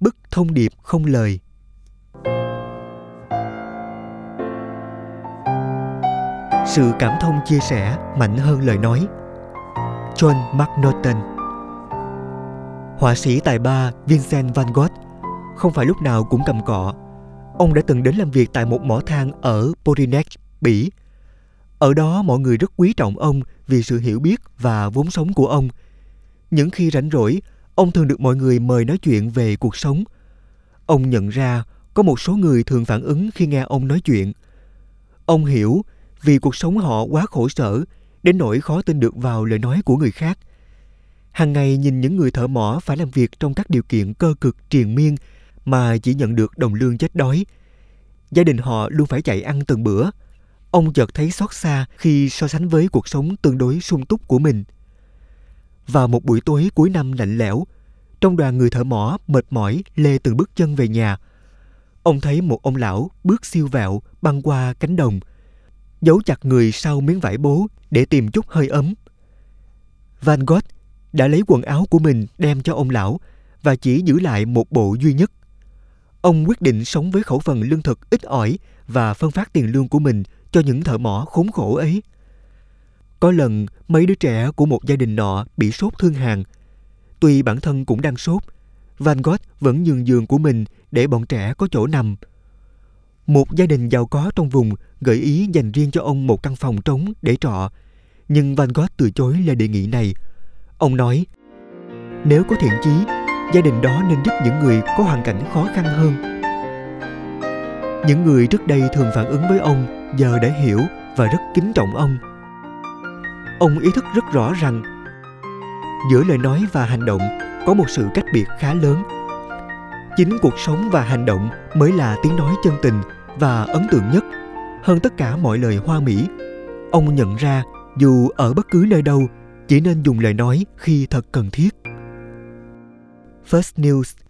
bức thông điệp không lời. Sự cảm thông chia sẻ mạnh hơn lời nói. John McNaughton Họa sĩ tài ba Vincent van Gogh không phải lúc nào cũng cầm cọ. Ông đã từng đến làm việc tại một mỏ than ở Porinet, Bỉ. Ở đó mọi người rất quý trọng ông vì sự hiểu biết và vốn sống của ông. Những khi rảnh rỗi, ông thường được mọi người mời nói chuyện về cuộc sống. Ông nhận ra có một số người thường phản ứng khi nghe ông nói chuyện. Ông hiểu vì cuộc sống họ quá khổ sở đến nỗi khó tin được vào lời nói của người khác. Hàng ngày nhìn những người thợ mỏ phải làm việc trong các điều kiện cơ cực triền miên mà chỉ nhận được đồng lương chết đói. Gia đình họ luôn phải chạy ăn từng bữa. Ông chợt thấy xót xa khi so sánh với cuộc sống tương đối sung túc của mình. Vào một buổi tối cuối năm lạnh lẽo, trong đoàn người thợ mỏ mệt mỏi lê từng bước chân về nhà. Ông thấy một ông lão bước siêu vẹo băng qua cánh đồng, giấu chặt người sau miếng vải bố để tìm chút hơi ấm. Van Gogh đã lấy quần áo của mình đem cho ông lão và chỉ giữ lại một bộ duy nhất. Ông quyết định sống với khẩu phần lương thực ít ỏi và phân phát tiền lương của mình cho những thợ mỏ khốn khổ ấy. Có lần mấy đứa trẻ của một gia đình nọ bị sốt thương hàn. Tuy bản thân cũng đang sốt, Van Gogh vẫn nhường giường của mình để bọn trẻ có chỗ nằm. Một gia đình giàu có trong vùng gợi ý dành riêng cho ông một căn phòng trống để trọ, nhưng Van Gogh từ chối lời đề nghị này. Ông nói, nếu có thiện chí, gia đình đó nên giúp những người có hoàn cảnh khó khăn hơn. Những người trước đây thường phản ứng với ông giờ đã hiểu và rất kính trọng ông. Ông ý thức rất rõ rằng, giữa lời nói và hành động có một sự cách biệt khá lớn. Chính cuộc sống và hành động mới là tiếng nói chân tình và ấn tượng nhất hơn tất cả mọi lời hoa mỹ. Ông nhận ra dù ở bất cứ nơi đâu, chỉ nên dùng lời nói khi thật cần thiết. First News